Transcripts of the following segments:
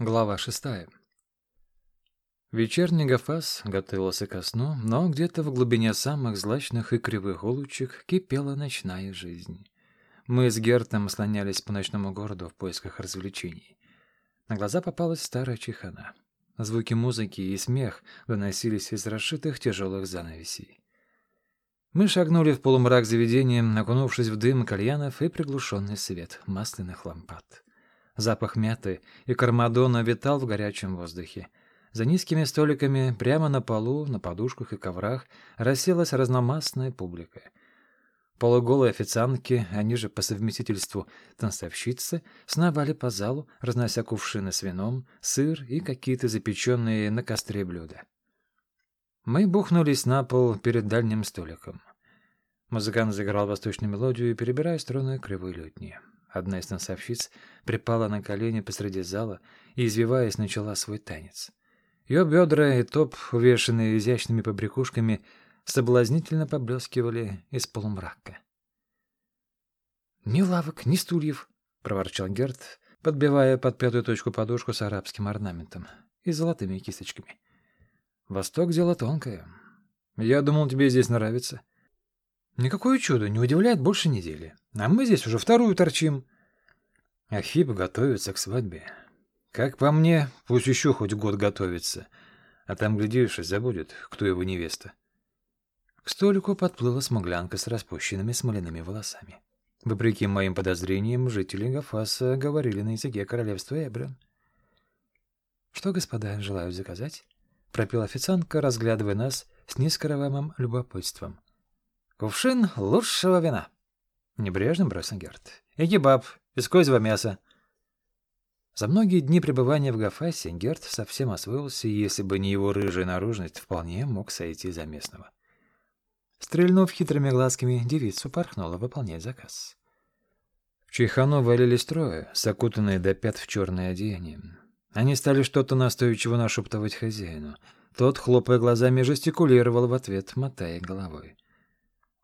Глава шестая. Вечерний гафас готовился ко сну, но где-то в глубине самых злачных и кривых улочек кипела ночная жизнь. Мы с Гертом слонялись по ночному городу в поисках развлечений. На глаза попалась старая чехана. Звуки музыки и смех доносились из расшитых тяжелых занавесей. Мы шагнули в полумрак заведения, окунувшись в дым кальянов и приглушенный свет масляных лампад. Запах мяты и кармадона витал в горячем воздухе. За низкими столиками, прямо на полу, на подушках и коврах, расселась разномастная публика. Полуголые официантки, они же по совместительству танцовщицы, сновали по залу, разнося кувшины с вином, сыр и какие-то запеченные на костре блюда. Мы бухнулись на пол перед дальним столиком. Музыкант заиграл восточную мелодию, перебирая струны кривой лютни. Одна из танцовщиц припала на колени посреди зала и, извиваясь, начала свой танец. Ее бедра и топ, увешанные изящными побрякушками, соблазнительно поблескивали из полумрака. «Ни лавок, ни стульев!» — проворчал Герт, подбивая под пятую точку подушку с арабским орнаментом и золотыми кисточками. «Восток — дело тонкое. Я думал, тебе здесь нравится». Никакое чудо не удивляет больше недели. А мы здесь уже вторую торчим. Ахип готовится к свадьбе. Как по мне, пусть еще хоть год готовится. А там, глядишь, и забудет, кто его невеста. К столику подплыла смуглянка с распущенными смоляными волосами. Вопреки моим подозрениям, жители Гафаса говорили на языке королевства Эбрен. «Что, господа, желают заказать?» — пропила официантка, разглядывая нас с нескрываемым любопытством. «Кувшин лучшего вина», — небрежно бросил Герт. «И кебаб из козьего мяса». За многие дни пребывания в Гафасе Герт совсем освоился, и если бы не его рыжая наружность, вполне мог сойти за местного. Стрельнув хитрыми глазками, девицу порхнула выполнять заказ. В Чайхану валились трое, закутанные до пят в черное одеяние. Они стали что-то настойчиво нашептывать хозяину. Тот, хлопая глазами, жестикулировал в ответ, мотая головой.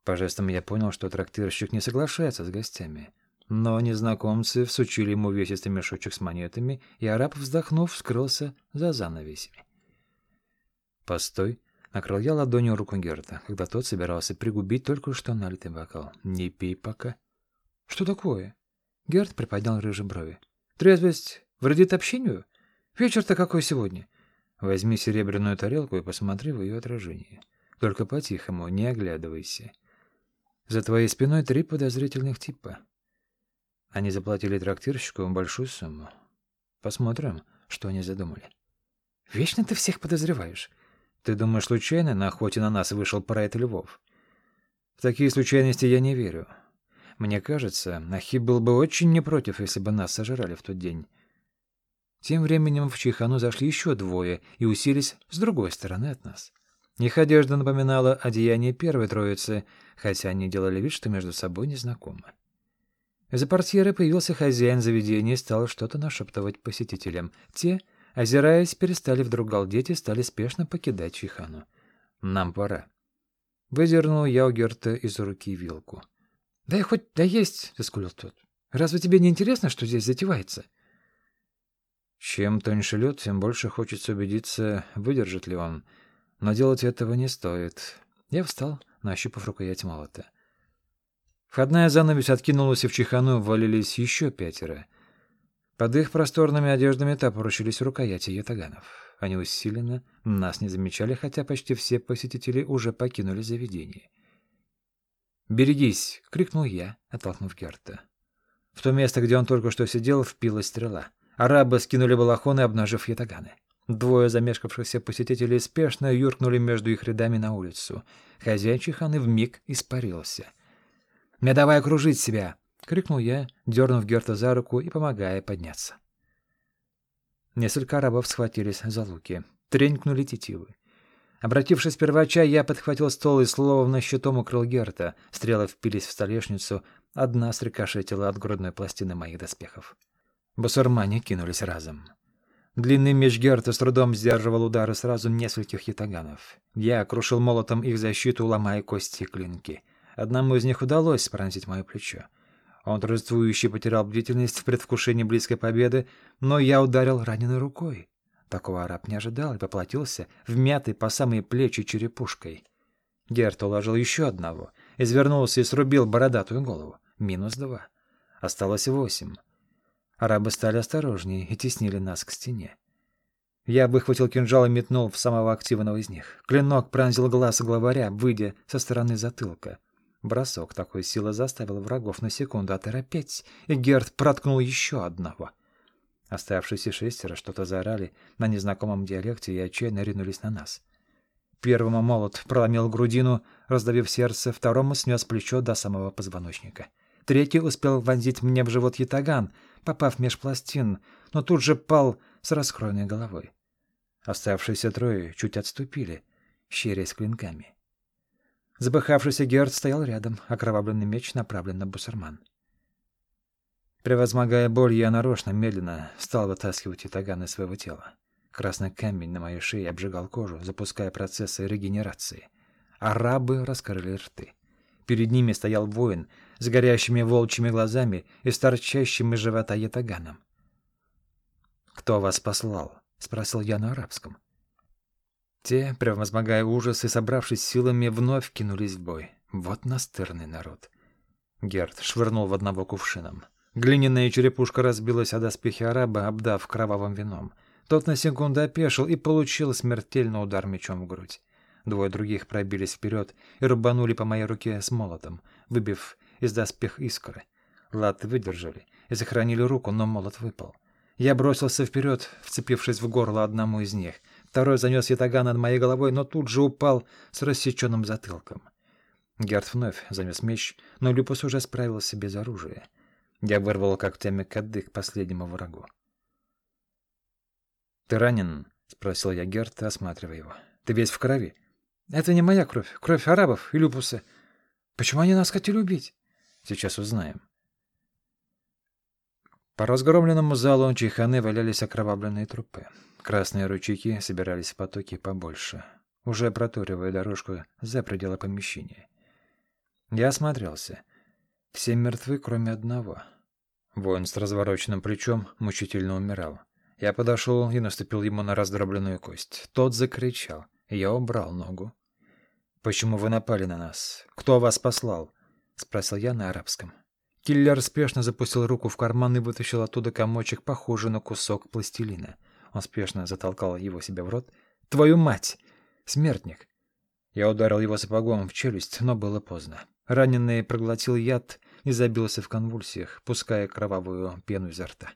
По жестам я понял, что трактирщик не соглашается с гостями. Но незнакомцы всучили ему весистый мешочек с монетами, и араб, вздохнув, скрылся за занавесями. «Постой!» — накрыл я ладонью руку Герта, когда тот собирался пригубить только что налитый бокал. «Не пей пока». «Что такое?» Герт приподнял рыжие брови. «Трезвость вредит общению? Вечер-то какой сегодня?» «Возьми серебряную тарелку и посмотри в ее отражение. Только по-тихому, не оглядывайся». За твоей спиной три подозрительных типа. Они заплатили трактирщику большую сумму. Посмотрим, что они задумали. Вечно ты всех подозреваешь. Ты думаешь, случайно на охоте на нас вышел прайд львов? В такие случайности я не верю. Мне кажется, Ахиб был бы очень не против, если бы нас сожрали в тот день. Тем временем в Чихану зашли еще двое и уселись с другой стороны от нас. Их одежда напоминала одеяние первой троицы, хотя они делали вид, что между собой незнакомы. Из-за портьеры появился хозяин заведения и стал что-то нашептывать посетителям. Те, озираясь, перестали вдруг галдеть и стали спешно покидать Чихану. «Нам пора». Выдернул я у Герта из руки вилку. «Дай хоть да есть!» — заскулил тот. «Разве тебе не интересно, что здесь затевается?» Чем тоньше лед, тем больше хочется убедиться, выдержит ли он — но делать этого не стоит. Я встал, нащупав рукоять молота. Входная занавесь откинулась, и в чехану ввалились еще пятеро. Под их просторными одеждами топорщились рукояти ятаганов. Они усиленно нас не замечали, хотя почти все посетители уже покинули заведение. «Берегись!» — крикнул я, оттолкнув Герта. В то место, где он только что сидел, впилась стрела. Арабы скинули балахоны, обнажив ятаганы. Двое замешкавшихся посетителей спешно юркнули между их рядами на улицу. Хозяин чеханы вмиг испарился. «Не давай окружить себя!» — крикнул я, дернув Герта за руку и помогая подняться. Несколько рабов схватились за луки. Тренькнули тетивы. Обратившись первача, я подхватил стол и словно щитом укрыл Герта. Стрелы впились в столешницу, одна срикошетила от грудной пластины моих доспехов. Басурмане кинулись разом. Длинный меч Герта с трудом сдерживал удары сразу нескольких ятаганов. Я крушил молотом их защиту, ломая кости и клинки. Одному из них удалось пронзить мое плечо. Он торжествующе потерял бдительность в предвкушении близкой победы, но я ударил раненой рукой. Такого араб не ожидал и поплатился вмятой по самые плечи черепушкой. Герт уложил еще одного, извернулся и срубил бородатую голову. Минус два. Осталось восемь. Арабы стали осторожнее и теснили нас к стене. Я выхватил кинжал и метнул в самого активного из них. Клинок пронзил глаз главаря, выйдя со стороны затылка. Бросок такой силы заставил врагов на секунду оторопеть, и Герд проткнул еще одного. Оставшиеся шестеро что-то заорали на незнакомом диалекте и отчаянно ринулись на нас. Первому молот проломил грудину, раздавив сердце, второму снес плечо до самого позвоночника. Третий успел вонзить мне в живот ятаган, попав меж пластин, но тут же пал с раскроенной головой. Оставшиеся трое чуть отступили, щерясь клинками. Запыхавшийся Герд стоял рядом, окровавленный меч направлен на бусурман. Превозмогая боль, я нарочно, медленно стал вытаскивать ятаган из своего тела. Красный камень на моей шее обжигал кожу, запуская процессы регенерации. Арабы раскрыли рты. Перед ними стоял воин с горящими волчьими глазами и с торчащим из живота ятаганом. «Кто вас послал?» — спросил я на арабском. Те, превозмогая ужас и собравшись силами, вновь кинулись в бой. Вот настырный народ. Герд швырнул в одного кувшином. Глиняная черепушка разбилась о доспехи араба, обдав кровавым вином. Тот на секунду опешил и получил смертельный удар мечом в грудь. Двое других пробились вперед и рубанули по моей руке с молотом, выбив из доспех искры. Латы выдержали и сохранили руку, но молот выпал. Я бросился вперед, вцепившись в горло одному из них. Второй занес ятаган над моей головой, но тут же упал с рассеченным затылком. Герд вновь занес меч, но Люпус уже справился без оружия. Я вырвал когтями кадык последнему врагу. «Ты ранен?» — спросил я Герта, осматривая его. «Ты весь в крови?» «Это не моя кровь, кровь арабов и Люпуса. Почему они нас хотели убить?» «Сейчас узнаем». По разгромленному залу чайханы валялись окровавленные трупы. Красные ручейки собирались в потоки побольше, уже проторивая дорожку за пределы помещения. Я осмотрелся. Все мертвы, кроме одного. Воин с развороченным плечом мучительно умирал. Я подошел и наступил ему на раздробленную кость. Тот закричал. Я убрал ногу. «Почему вы напали на нас? Кто вас послал?» — спросил я на арабском. Киллер спешно запустил руку в карман и вытащил оттуда комочек, похожий на кусок пластилина. Он спешно затолкал его себе в рот. «Твою мать! Смертник!» Я ударил его сапогом в челюсть, но было поздно. Раненый проглотил яд и забился в конвульсиях, пуская кровавую пену изо рта.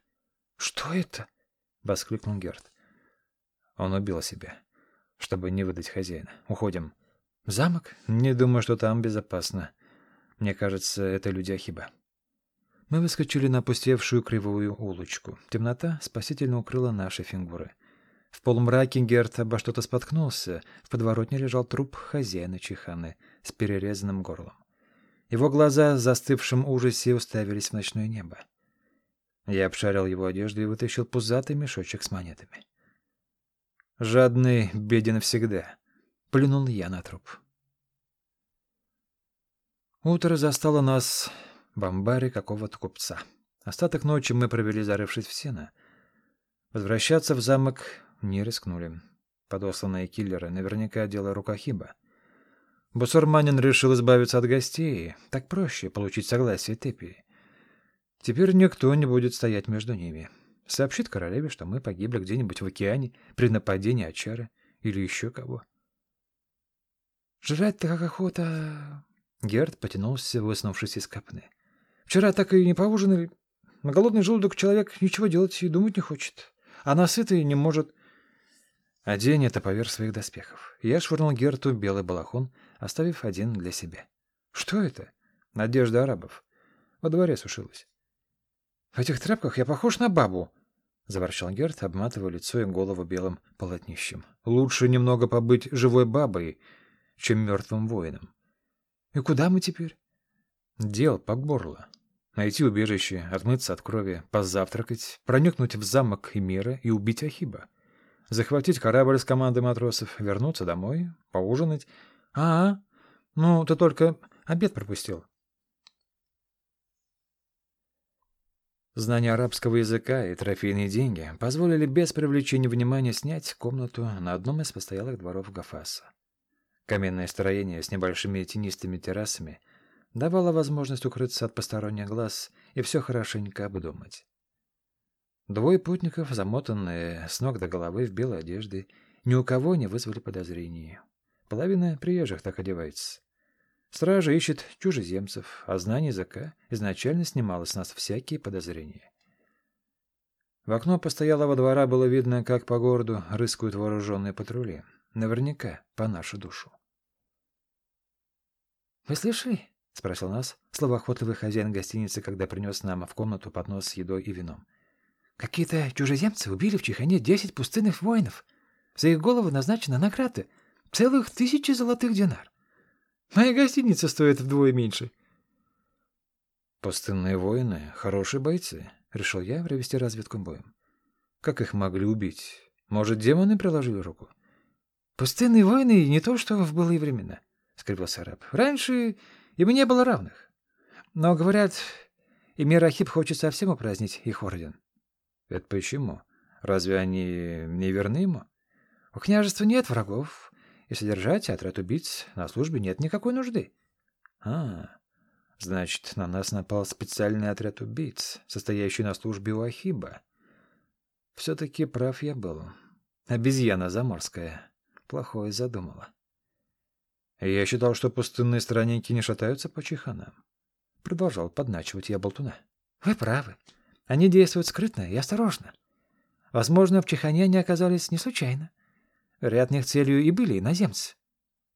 «Что это?» — воскликнул Герд. Он убил себя, чтобы не выдать хозяина. «Уходим». «В замок? Не думаю, что там безопасно. Мне кажется, это люди Ахиба». Мы выскочили на опустевшую кривую улочку. Темнота спасительно укрыла наши фигуры. В полумраке Герт обо что-то споткнулся. В подворотне лежал труп хозяина Чиханы с перерезанным горлом. Его глаза в застывшем ужасе уставились в ночное небо. Я обшарил его одежду и вытащил пузатый мешочек с монетами. «Жадный беден всегда», — плюнул я на труп. Утро застало нас в амбаре какого-то купца. Остаток ночи мы провели, зарывшись в сено. Возвращаться в замок не рискнули. Подосланные киллеры наверняка дело рукохиба. Бусурманин решил избавиться от гостей. Так проще получить согласие Тепи. Теперь никто не будет стоять между ними. Сообщит королеве, что мы погибли где-нибудь в океане при нападении Ачара или еще кого. Жрать-то как охота... Герд потянулся, выснувшись из копны. Вчера так и не поужинали. На голодный желудок человек ничего делать и думать не хочет. А насытый не может. Одень это поверх своих доспехов. Я швырнул Герту белый балахон, оставив один для себя. Что это? Надежда арабов. Во дворе сушилась. В этих тряпках я похож на бабу, — заворчал Герт, обматывая лицо и голову белым полотнищем. Лучше немного побыть живой бабой, чем мертвым воином. И куда мы теперь? Дел по горло. Найти убежище, отмыться от крови, позавтракать, проникнуть в замок Эмира и убить Ахиба. Захватить корабль с командой матросов, вернуться домой, поужинать. А, ну ты только обед пропустил. Знание арабского языка и трофейные деньги позволили без привлечения внимания снять комнату на одном из постоялых дворов Гафаса. Каменное строение с небольшими тенистыми террасами давало возможность укрыться от посторонних глаз и все хорошенько обдумать. Двое путников, замотанные с ног до головы в белой одежде, ни у кого не вызвали подозрений. Половина приезжих так одевается. Стража ищет чужеземцев, а знание языка изначально снимало с нас всякие подозрения. В окно постоялого двора было видно, как по городу рыскают вооруженные патрули. Наверняка по нашу душу. «Вы слышали?» — спросил нас словоохотливый хозяин гостиницы, когда принес нам в комнату поднос с едой и вином. «Какие-то чужеземцы убили в Чехане десять пустынных воинов. За их головы назначена награда — целых тысячи золотых динар. Моя гостиница стоит вдвое меньше. Пустынные воины — хорошие бойцы, — решил я провести разведку боем. Как их могли убить? Может, демоны приложили руку? Пустынные воины не то, что в былые времена, — скривился раб. Раньше им не было равных. Но, говорят, Эмир Ахиб хочет совсем упразднить их орден. Это почему? Разве они не верны ему? У княжества нет врагов, и содержать отряд убийц на службе нет никакой нужды. А, значит, на нас напал специальный отряд убийц, состоящий на службе у Ахиба. Все-таки прав я был. Обезьяна заморская. Плохое задумала. Я считал, что пустынные странники не шатаются по чеханам. Продолжал подначивать я болтуна. Вы правы. Они действуют скрытно и осторожно. Возможно, в Чехане они оказались не случайно. Вероятно, их целью и были иноземцы.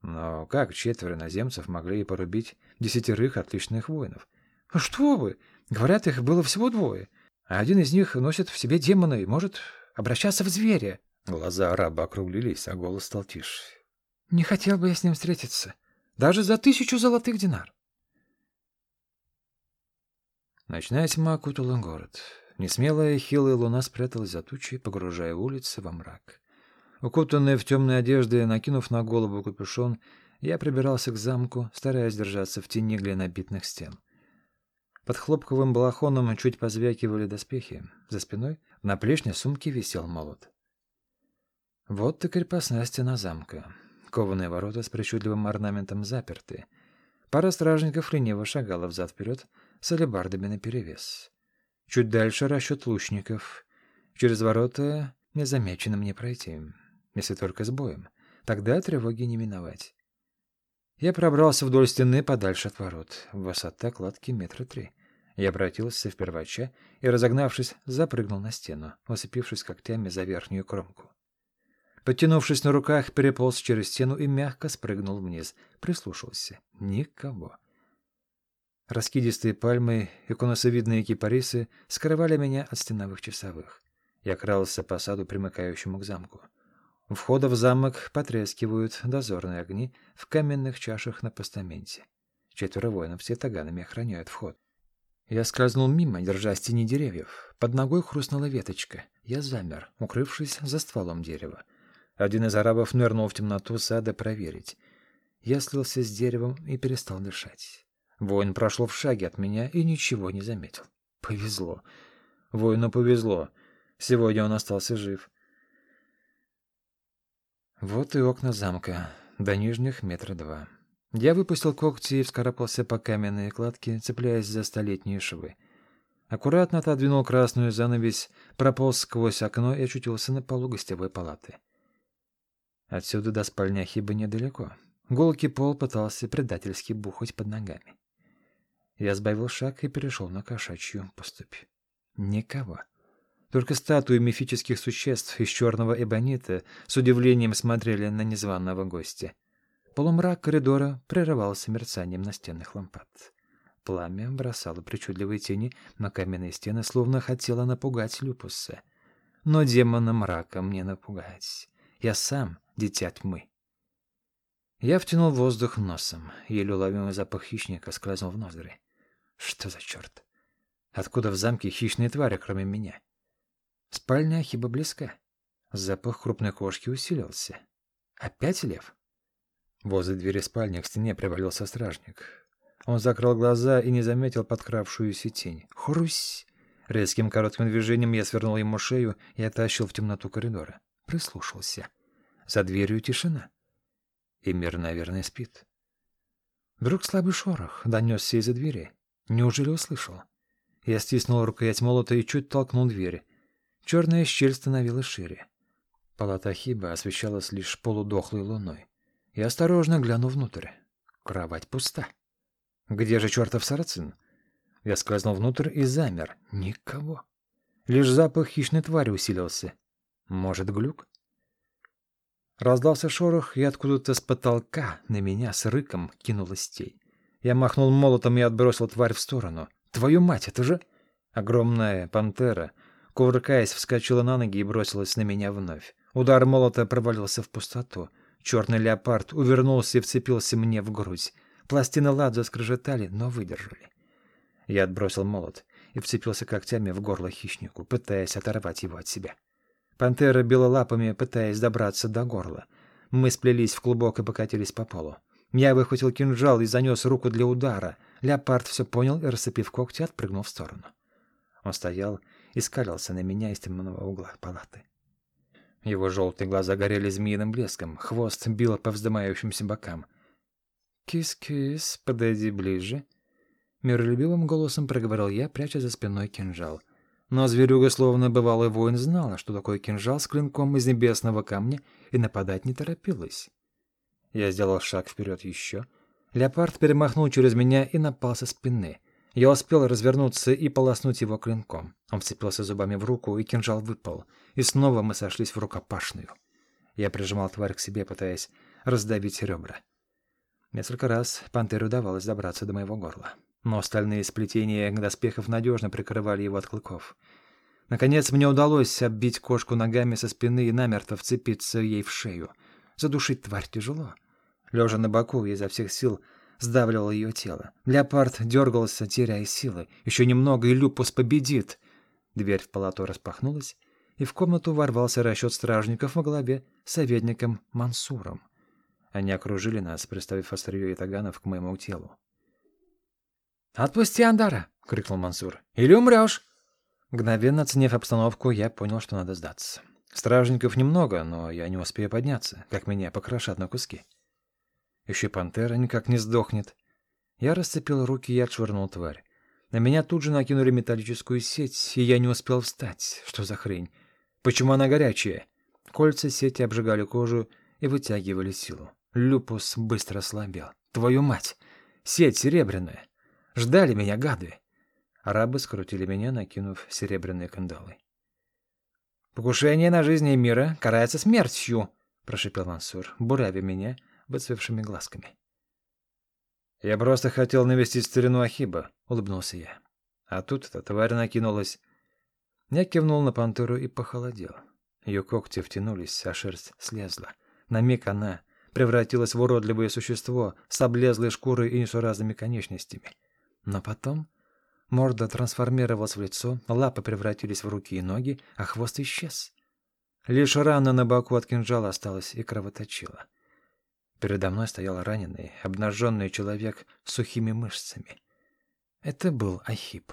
Но как четверо иноземцев могли порубить десятерых отличных воинов? А что вы! Говорят, их было всего двое. А один из них носит в себе демона и может обращаться в зверя. Глаза араба округлились, а голос стал тише. Не хотел бы я с ним встретиться. Даже за тысячу золотых динар. Ночная тьма окутала город. Несмелая хилая луна спряталась за тучей, погружая улицы во мрак. Укутанный в темные одежды, накинув на голову капюшон, я прибирался к замку, стараясь держаться в тени глинобитных стен. Под хлопковым балахоном чуть позвякивали доспехи. За спиной на плешне сумки висел молот. Вот и крепостная стена замка. Кованые ворота с причудливым орнаментом заперты. Пара стражников лениво шагала взад-вперед с алебардами наперевес. Чуть дальше расчет лучников. Через ворота незамеченным не пройти если только с боем. Тогда тревоги не миновать. Я пробрался вдоль стены подальше от ворот. Высота кладки метра три. Я обратился в первача и, разогнавшись, запрыгнул на стену, уцепившись когтями за верхнюю кромку. Подтянувшись на руках, переполз через стену и мягко спрыгнул вниз. Прислушался. Никого. Раскидистые пальмы и конусовидные кипарисы скрывали меня от стеновых часовых. Я крался по саду, примыкающему к замку. У входа в замок потрескивают дозорные огни в каменных чашах на постаменте. Четверо воинов с ятаганами охраняют вход. Я скользнул мимо, держась тени деревьев. Под ногой хрустнула веточка. Я замер, укрывшись за стволом дерева. Один из арабов нырнул в темноту сада проверить. Я слился с деревом и перестал дышать. Воин прошел в шаге от меня и ничего не заметил. Повезло. Воину повезло. Сегодня он остался жив. Вот и окна замка, до нижних метра два. Я выпустил когти и вскарабкался по каменной кладке, цепляясь за столетние швы. Аккуратно отодвинул красную занавесь, прополз сквозь окно и очутился на полу гостевой палаты. Отсюда до спальни Хиба недалеко. Голкий пол пытался предательски бухать под ногами. Я сбавил шаг и перешел на кошачью поступь. Никого. Только статуи мифических существ из черного эбонита с удивлением смотрели на незваного гостя. Полумрак коридора прерывался мерцанием настенных лампад. Пламя бросало причудливые тени на каменные стены, словно хотело напугать Люпуса. Но демона мрака мне напугать. Я сам дитя тьмы. Я втянул воздух носом. Еле уловимый запах хищника скользнул в ноздри. Что за черт? Откуда в замке хищные твари, кроме меня? Спальня Ахиба близка. Запах крупной кошки усилился. Опять лев? Возле двери спальни к стене привалился стражник. Он закрыл глаза и не заметил подкравшуюся тень. Хрусь! Резким коротким движением я свернул ему шею и оттащил в темноту коридора. Прислушался. За дверью тишина. И мир, наверное, спит. Вдруг слабый шорох донесся из-за двери. Неужели услышал? Я стиснул рукоять молота и чуть толкнул дверь. Черная щель становилась шире. Палата Хиба освещалась лишь полудохлой луной. Я осторожно глянул внутрь. Кровать пуста. Где же чертов сарацин? Я скользнул внутрь и замер. Никого. Лишь запах хищной твари усилился. Может, глюк? Раздался шорох, и откуда-то с потолка на меня с рыком кинулась тень. Я махнул молотом и отбросил тварь в сторону. Твою мать, это же... Огромная пантера, кувыркаясь, вскочила на ноги и бросилась на меня вновь. Удар молота провалился в пустоту. Черный леопард увернулся и вцепился мне в грудь. Пластины лад заскрежетали, но выдержали. Я отбросил молот и вцепился когтями в горло хищнику, пытаясь оторвать его от себя. Пантера била лапами, пытаясь добраться до горла. Мы сплелись в клубок и покатились по полу. Я выхватил кинжал и занес руку для удара. Леопард все понял и, рассыпив когти, отпрыгнул в сторону. Он стоял и скалился на меня из темного угла палаты. Его желтые глаза горели змеиным блеском, хвост бил по вздымающимся бокам. «Кис-кис, подойди ближе», — миролюбивым голосом проговорил я, пряча за спиной кинжал — но зверюга, словно бывалый воин, знала, что такое кинжал с клинком из небесного камня, и нападать не торопилась. Я сделал шаг вперед еще. Леопард перемахнул через меня и напал со спины. Я успел развернуться и полоснуть его клинком. Он вцепился зубами в руку, и кинжал выпал. И снова мы сошлись в рукопашную. Я прижимал тварь к себе, пытаясь раздавить ребра. Несколько раз пантере удавалось добраться до моего горла но остальные сплетения доспехов надежно прикрывали его от клыков. Наконец мне удалось оббить кошку ногами со спины и намертво вцепиться ей в шею. Задушить тварь тяжело. Лежа на боку, изо всех сил сдавливал ее тело. Леопард дергался, теряя силы. Еще немного, и Люпус победит. Дверь в палату распахнулась, и в комнату ворвался расчет стражников во главе советником Мансуром. Они окружили нас, приставив острие и таганов к моему телу. «Отпусти Андара!» — крикнул Мансур. «Или умрешь!» Мгновенно оценив обстановку, я понял, что надо сдаться. Стражников немного, но я не успею подняться, как меня покрошат на куски. Еще пантера никак не сдохнет. Я расцепил руки и отшвырнул тварь. На меня тут же накинули металлическую сеть, и я не успел встать. Что за хрень? Почему она горячая? Кольца сети обжигали кожу и вытягивали силу. Люпус быстро слабел. Твою мать! Сеть серебряная! Ждали меня, гады. Арабы скрутили меня, накинув серебряные кандалы. «Покушение на жизнь мира карается смертью», — прошипел Мансур, буравя меня выцвевшими глазками. «Я просто хотел навестить старину Ахиба», — улыбнулся я. А тут эта тварь накинулась. Я кивнул на пантеру и похолодел. Ее когти втянулись, а шерсть слезла. На миг она превратилась в уродливое существо с облезлой шкурой и несуразными конечностями. Но потом морда трансформировалась в лицо, лапы превратились в руки и ноги, а хвост исчез. Лишь рана на боку от кинжала осталась и кровоточила. Передо мной стоял раненый, обнаженный человек с сухими мышцами. Это был Ахип.